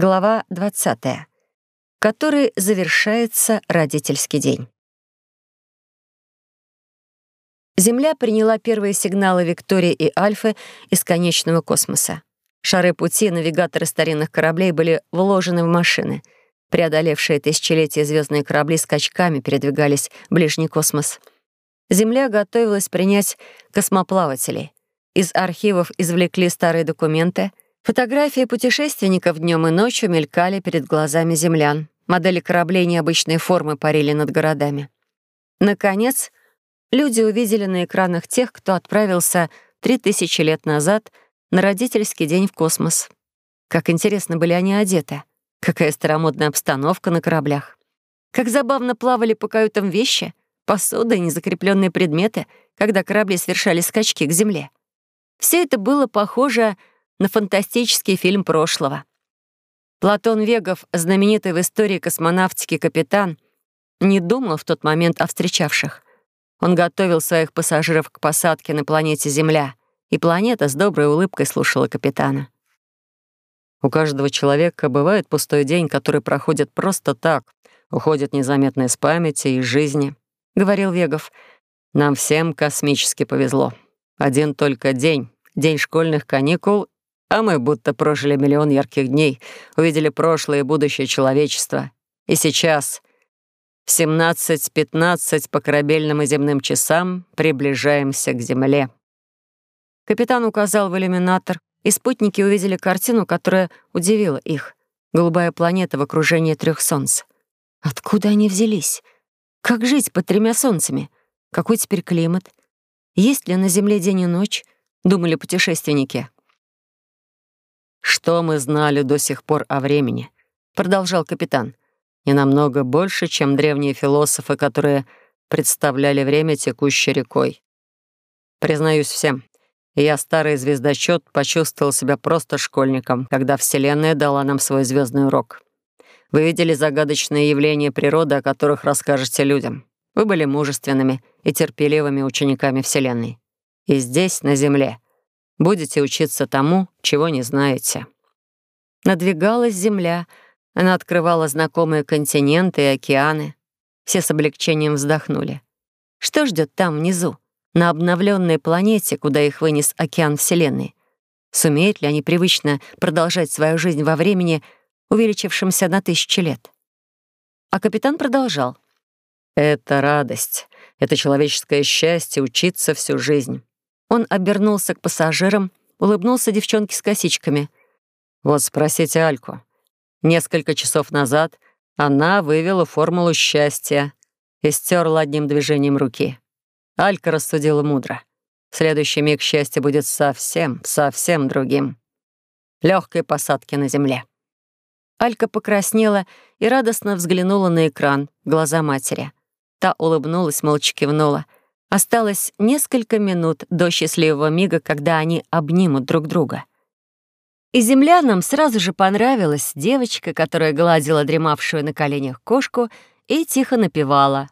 Глава 20, в которой завершается родительский день. Земля приняла первые сигналы Виктории и Альфы из конечного космоса. Шары пути навигаторы старинных кораблей были вложены в машины. Преодолевшие тысячелетия звездные корабли скачками передвигались в ближний космос. Земля готовилась принять космоплавателей. Из архивов извлекли старые документы. Фотографии путешественников днем и ночью мелькали перед глазами землян. Модели кораблей необычной формы парили над городами. Наконец, люди увидели на экранах тех, кто отправился три тысячи лет назад на родительский день в космос. Как интересно были они одеты. Какая старомодная обстановка на кораблях. Как забавно плавали по каютам вещи, посуда и незакрепленные предметы, когда корабли совершали скачки к земле. Все это было похоже на фантастический фильм прошлого. Платон Вегов, знаменитый в истории космонавтики капитан, не думал в тот момент о встречавших. Он готовил своих пассажиров к посадке на планете Земля, и планета с доброй улыбкой слушала капитана. У каждого человека бывает пустой день, который проходит просто так, уходит незаметно из памяти и жизни, — говорил Вегов. Нам всем космически повезло. Один только день, день школьных каникул, а мы будто прожили миллион ярких дней, увидели прошлое и будущее человечества. И сейчас, в 17.15 по корабельным и земным часам, приближаемся к Земле. Капитан указал в иллюминатор, и спутники увидели картину, которая удивила их. Голубая планета в окружении трех солнц. Откуда они взялись? Как жить под тремя солнцами? Какой теперь климат? Есть ли на Земле день и ночь? Думали путешественники. «Что мы знали до сих пор о времени?» — продолжал капитан. «Не намного больше, чем древние философы, которые представляли время текущей рекой. Признаюсь всем, я, старый звездочет, почувствовал себя просто школьником, когда Вселенная дала нам свой звездный урок. Вы видели загадочные явления природы, о которых расскажете людям. Вы были мужественными и терпеливыми учениками Вселенной. И здесь, на Земле, будете учиться тому, чего не знаете. Надвигалась Земля, она открывала знакомые континенты и океаны. Все с облегчением вздохнули. Что ждет там внизу, на обновленной планете, куда их вынес океан Вселенной? Сумеют ли они привычно продолжать свою жизнь во времени, увеличившемся на тысячи лет? А капитан продолжал — это радость, это человеческое счастье учиться всю жизнь. Он обернулся к пассажирам, улыбнулся девчонке с косичками. Вот спросите Альку. Несколько часов назад она вывела формулу счастья и стерла одним движением руки. Алька рассудила мудро. Следующий миг счастье будет совсем, совсем другим. Легкой посадки на земле. Алька покраснела и радостно взглянула на экран, глаза матери. Та улыбнулась, молча кивнула. Осталось несколько минут до счастливого мига, когда они обнимут друг друга. И землянам сразу же понравилась девочка, которая гладила дремавшую на коленях кошку и тихо напевала.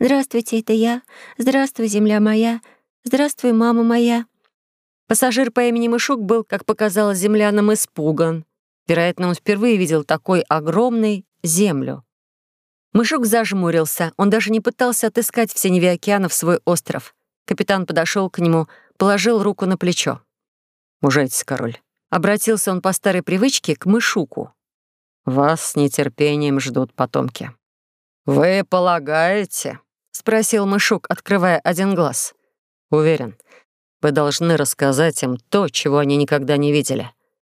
«Здравствуйте, это я. Здравствуй, земля моя. Здравствуй, мама моя». Пассажир по имени Мышук был, как показалось землянам, испуган. Вероятно, он впервые видел такой огромный землю. Мышук зажмурился, он даже не пытался отыскать в синеве океана свой остров. Капитан подошел к нему, положил руку на плечо. «Мужайтесь, король». Обратился он по старой привычке к Мышуку. «Вас с нетерпением ждут потомки». «Вы полагаете?» — спросил Мышук, открывая один глаз. «Уверен, вы должны рассказать им то, чего они никогда не видели.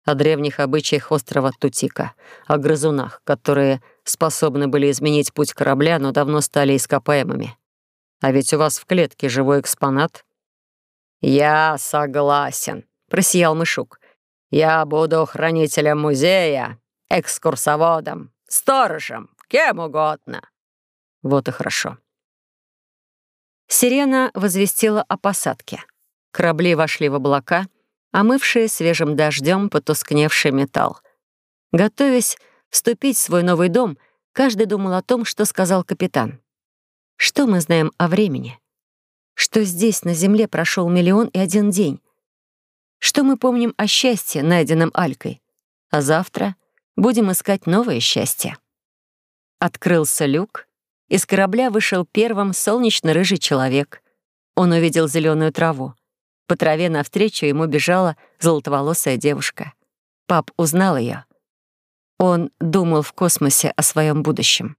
О древних обычаях острова Тутика, о грызунах, которые способны были изменить путь корабля, но давно стали ископаемыми. А ведь у вас в клетке живой экспонат». «Я согласен», — просиял Мышук. «Я буду хранителем музея, экскурсоводом, сторожем, кем угодно». Вот и хорошо. Сирена возвестила о посадке. Корабли вошли в облака, омывшие свежим дождем потускневший металл. Готовясь вступить в свой новый дом, каждый думал о том, что сказал капитан. Что мы знаем о времени? Что здесь, на Земле, прошел миллион и один день? Что мы помним о счастье, найденном Алькой? А завтра будем искать новое счастье. Открылся люк. Из корабля вышел первым солнечно-рыжий человек. Он увидел зеленую траву. По траве навстречу ему бежала золотоволосая девушка. Пап узнал ее. Он думал в космосе о своем будущем.